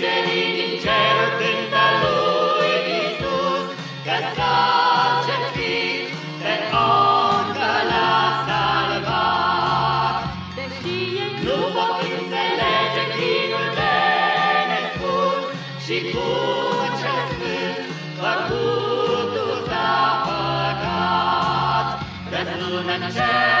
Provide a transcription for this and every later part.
Îngerii din cer cântă lui Iisus, Că s-a certit, pe om că l-a salvat. Deși ei Nu pot înțelege chinul de nespus Și cum cel sfânt făcutul s-a păcat. Răsună în cer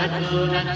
răscumpărat. Răsună în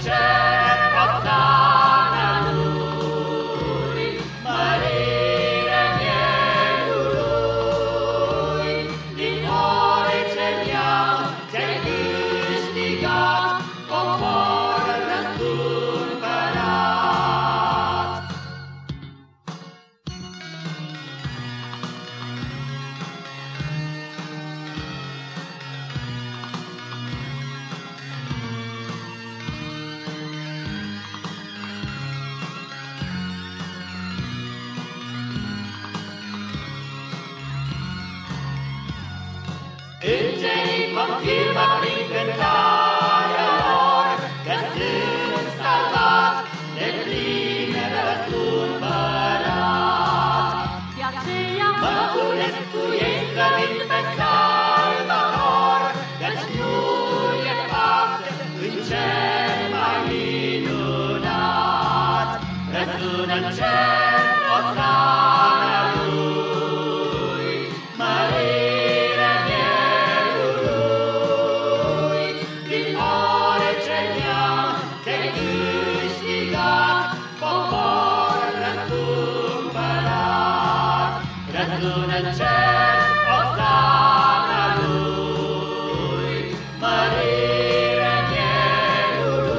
Îngerii confirmă prin cântarea lor Că sunt salvați de plin răscumpărat. de aceea Mă unesc cu ei slăvind pe Salvator Căci nu e fapt în cel mai minunat Răsună în cer în cer osana lui Mărire mielului.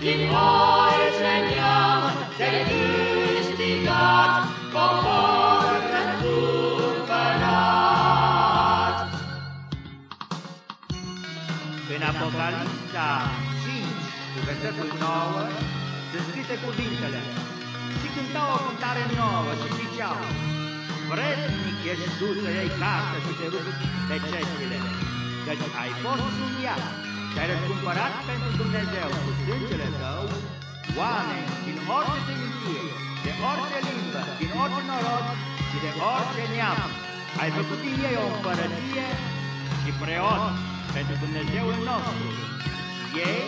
Din orice neam te-ai câștigat Popor răscumpărat. În Apocalipsa 5, cu versetul 9, sunt scrise cuvintele Și cântau o cântare nouă și ziceau Vrednic ești tu să iei cartă și te rupi pe cestile Căci ai fost juliat și ai răscumpărat pentru Dumnezeu cu sângele tău Oameni din orice seminție, de orice limbă, din orice norod și de orice neam Ai făcut din ei o împărăție și preot pentru Dumnezeul nostru. Ei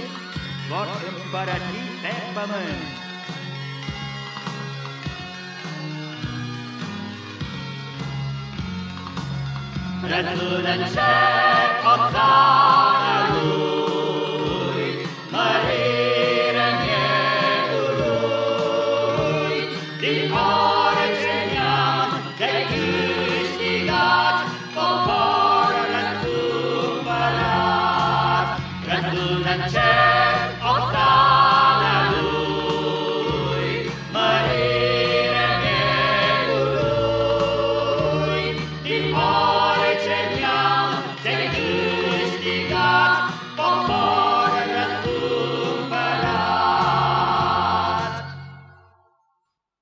vor împărăți pe pământ. Răsună în cer osana lui, mărire mielului. Din orice neam te-ai câștigat, popor răscumpărat. Răsună în cer